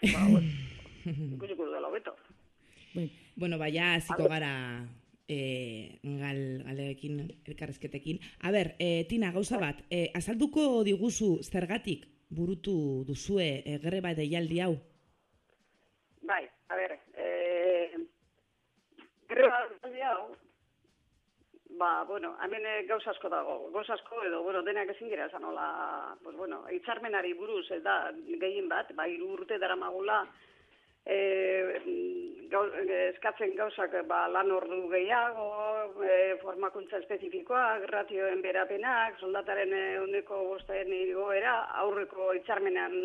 ba, bueno, ikusiko dela hobeto. Bueno, baina hasiko gara e, gal, galeekin, elkarrezketekin. A ber, e, Tina, gauza bat, e, azalduko diguzu zergatik burutu duzue e, greba deialdi hau? Bai, a ber, e, greba deialdi hau, ba, bueno, hemen eh, gauza asko dago, gauza asko edo, bueno, denak ezin gira esan hola, pues, bueno, hitzarmenari buruz, ez da, gehien bat, ba, hiru urte dara magula, e, gau, eskatzen gauzak ba, lan ordu gehiago, e, formakuntza espezifikoak, ratioen berapenak, soldataren uneko bosten igoera, aurreko hitzarmenan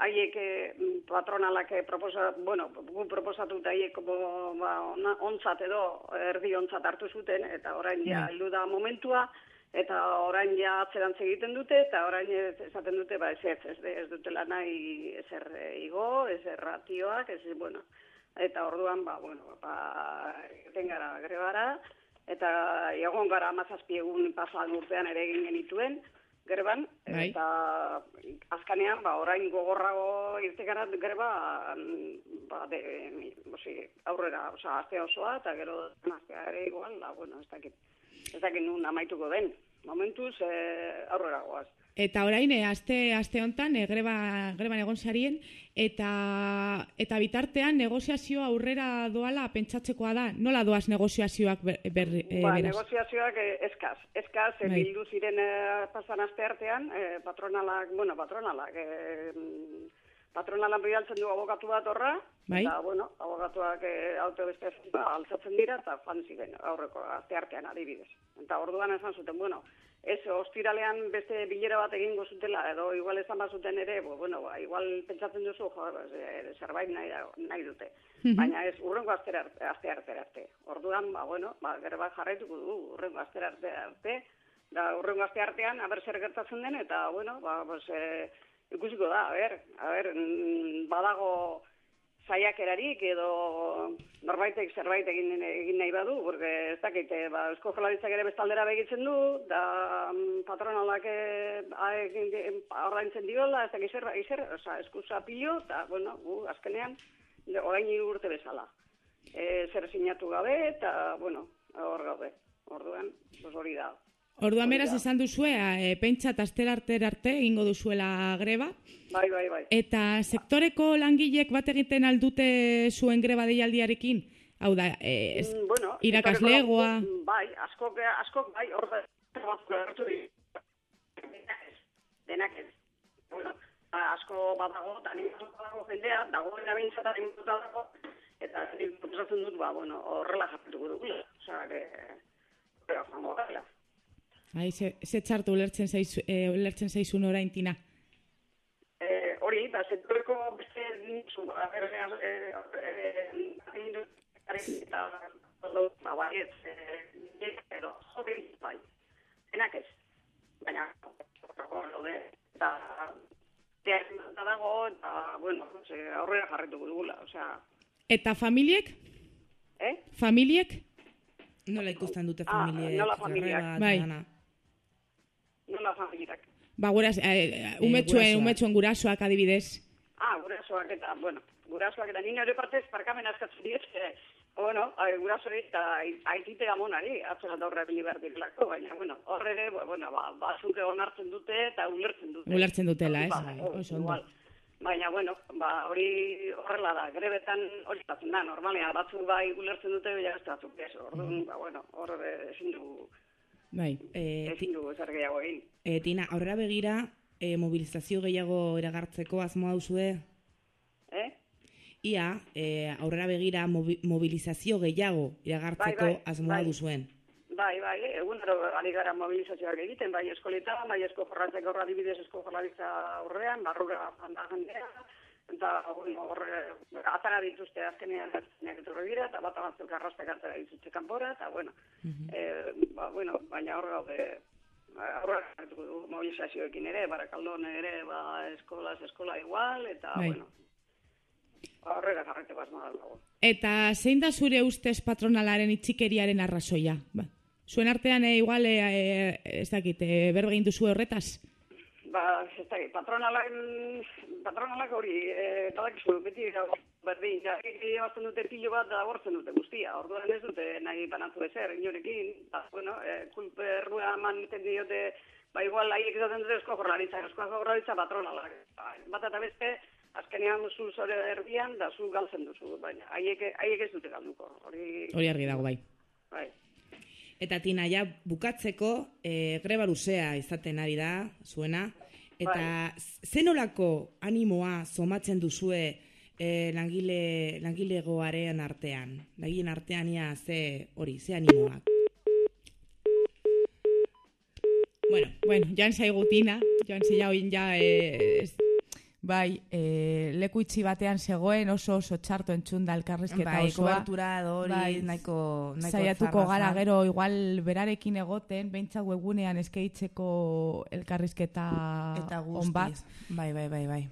haiek eh, patronalak proposa, bueno, gu proposatu eta haiek ba, ontzat edo erdi ontzat hartu zuten, eta orain ja bai. heldu da momentua, eta orain ja atzerantz egiten dute, eta orain esaten dute, ba, ez ez, ez, ez dutela nahi ezer igo, ezer ratioak, ez, bueno, eta orduan, ba, bueno, ba, eten gara grebara, eta egon gara amazazpiegun pasan urtean ere egin genituen, gerban, bai. eta azkanean, ba, orain gogorrago irtekara gerba, ba, de, bosi, aurrera, oza, azte osoa, eta gero aztea ere igual, da, bueno, ez dakit, ez dakit nun amaituko den, momentuz eh, aurrera goaz. Eta orain, eh, aste, aste hontan, eh, greba, greban egon zarien, eta, eta bitartean negoziazioa aurrera doala pentsatzekoa da. Nola doaz negoziazioak ber, ber, ba, negoziazioak eh, eskaz. Eskaz, bai. bildu ziren eh, pasan aste artean, eh, patronalak, bueno, patronalak, eh, patronalan bidaltzen du abogatu bat horra, bai? eta, bueno, abogatuak eh, autobeste ba, altzatzen dira, eta fan ziren aurreko aste artean adibidez. Eta orduan esan zuten, bueno, ez, ostiralean beste bilera bat egingo zutela, edo igual esan bazuten ere, bo, bueno, ba, igual pentsatzen duzu, jo, e, zerbait nahi, nahi dute. Baina ez, urrengo azte arte arte. Orduan, ba, bueno, ba, gerba jarraituko du, urrengo azte arte arte, da, urrengo azte artean, haber zer gertatzen den, eta, bueno, ba, pues, e, ikusiko da, a ber, a ber, mm, badago, saiakerarik edo norbaitek zerbait egin egin nahi badu, porque ez dakit, eh, ba, esko jolaritzak ere bestaldera begitzen du, da mm, patronalak eh, ordaintzen diola, ez dakit zer, zer, oza, eskusa pilo, eta, bueno, gu, azkenean, orain urte bezala. E, zer sinatu gabe, eta, bueno, hor gabe. Orduan, hori da. Orduan beraz esan duzue, e, pentsa eta arte egingo duzuela greba. Bai, bai, bai. Eta sektoreko langilek bat egiten aldute zuen greba deialdiarekin? Hau da, e, mm, bueno, irakaslegoa... Bai, askok, askok, bai, hor da, denak ez. Bueno, asko badago, eta badago jendea, dago erabintzata nimatu dago, eta nimatu dut, ba, bueno, horrela jartuko dugu. Osa, que, pero, jango, Ai, ze, ze txartu ulertzen zaizu, e, ulertzen zaizun orain tina? Eh, hori, ba, zentureko beste nintzu, berre, eh, eh, eta, ba, bai, ez, eh, edo, jode, bai, enak ez, baina, lode, eta, eta dago, eta, bueno, aurrera jarretuko dugula, osea. Eta familiek? Eh? Familiek? Nola ikusten dute ah, familiek? Ah, nola familiak. Bai nola familiak. Ba, guraz, eh, umetxuen, umetxuen gurasoak adibidez. Ah, gurasoak eta, bueno, gurasoak eta nina hori partez parkamen askatzen dira, eh, bueno, guraso eta aitite gamonari, atzera da horre behar direlako, baina, bueno, horre ere, bueno, ba, batzuk egon hartzen dute eta ulertzen dute. Ulertzen dutela, ez? Ba, oso ondo. Baina, bueno, ba, hori horrela da, grebetan hori da, normalia, batzuk bai ulertzen dute, bila ez batzuk ez, orduan, ba, bueno, horre ezin du, Bai, eh, ezin dugu zer gehiago egin. Eh, tina, aurrera begira, eh, mobilizazio gehiago eragartzeko asmoa duzue? Eh? Ia, eh, aurrera begira mobilizazio gehiago iragartzeko bai, bai, asmoa bai. duzuen? Bai, bai, egun ari gara mobilizazioak egiten, bai eskoleta, bai esko jorratzeko horra dibidez esko jorratza aurrean, barrura handa jendea, eta bueno, horre, atara dituzte azkenean azkenean etorri dira, eta bat abatzuk arrastak atara dituzte kanpora, eta bueno, mm ba, bueno baina horre gaude, horre mobilizazioekin ere, barakaldon ere, ba, eskola, eskola igual, eta bai. bueno, horrega jarreteko asmoa dago. Eta zein da zure ustez patronalaren itxikeriaren arrazoia? Ba, zuen artean, e, igual, e, e, ez dakit, e, duzu horretaz? Ba, ez da, patronalak, patronalak hori, e, badakizu, beti berdin, ja, ebazten dute pilo bat da bortzen dute guztia, orduan ez dute nahi banatu ezer, inorekin, ba, bueno, e, kulperrua man iten diote, ba, igual, haiek izaten dute esko jorraritza, esko jorraritza patronalak, ba, bat eta beste, azkenean zu zore erdian, da zu galtzen duzu, baina haiek, haiek ez dute galduko, hori... Hori argi dago, bai. Bai. Eta tina, ja, bukatzeko, e, greba luzea izaten ari da, zuena, eta Bai. zenolako animoa somatzen duzue e, langile, langilegoaren artean? Langileen artean ia ze hori, ze animoak? Bueno, bueno, joan zaigu tina, joan zila hoin ja, eh, ez- bai, eh, leku itxi batean zegoen oso oso txarto entzun da elkarrizketa bai, osoa. kobertura edo hori Bai, nahiko, nahiko Saiatuko zarra gara gero igual berarekin egoten, beintza webunean eskeitzeko elkarrizketa eta on bat. guztiz. Bai, bai, bai, bai.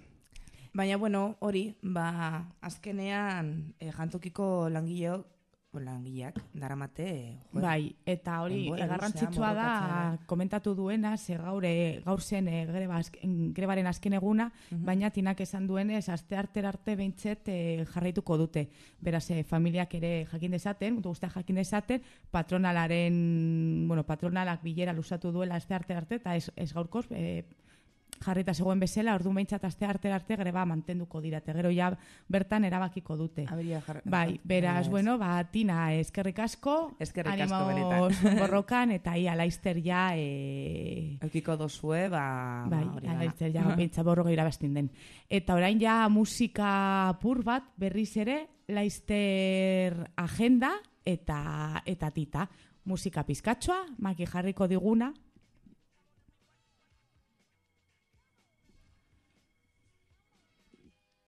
Baina, bueno, hori, ba, azkenean eh, jantokiko langileok, langileak, daramate, jo, Bai, eta hori garrantzitsua da komentatu duena, ze gaur, eh, gaur zen eh, greba, grebaren azken eguna, Mhm. baina tinak esan duenez, aste arte arte behintzet eh, jarraituko dute. Beraz, familiak ere jakin dezaten, guztia jakin dezaten, patronalaren, bueno, patronalak bilera luzatu duela aste arte arte, eta ez, ez gaurkoz, eh, jarrita zegoen bezala, ordu behintzat aste arte arte greba mantenduko dira, gero ja bertan erabakiko dute. aberia jar- Bai, beraz, ez. bueno, ba, Tina, eskerrik asko. Eskerrik asko, benetan. borrokan, eta ia laizter ja, e, Eukiko dozue, ba, bai, ba, hori dana. laizter ja, bintza borroga irabazten den. Eta orain ja musika pur bat, berriz ere, laizter agenda eta eta tita. Musika pizkatxoa, maki jarriko diguna,